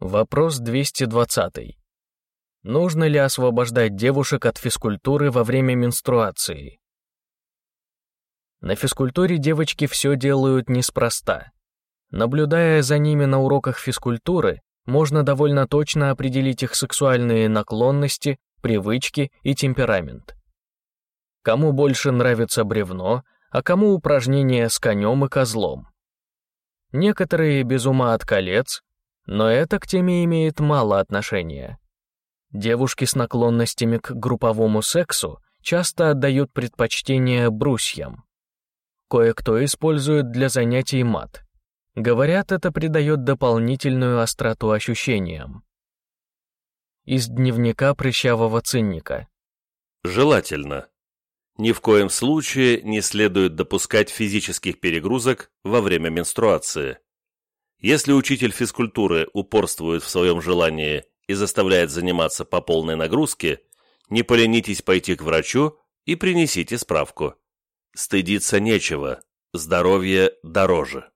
Вопрос 220. Нужно ли освобождать девушек от физкультуры во время менструации? На физкультуре девочки все делают неспроста. Наблюдая за ними на уроках физкультуры, можно довольно точно определить их сексуальные наклонности, привычки и темперамент. Кому больше нравится бревно, а кому упражнения с конем и козлом. Некоторые без ума от колец, но это к теме имеет мало отношения. Девушки с наклонностями к групповому сексу часто отдают предпочтение брусьям. Кое-кто использует для занятий мат. Говорят, это придает дополнительную остроту ощущениям. Из дневника прыщавого цинника. Желательно. Ни в коем случае не следует допускать физических перегрузок во время менструации. Если учитель физкультуры упорствует в своем желании и заставляет заниматься по полной нагрузке, не поленитесь пойти к врачу и принесите справку. Стыдиться нечего, здоровье дороже.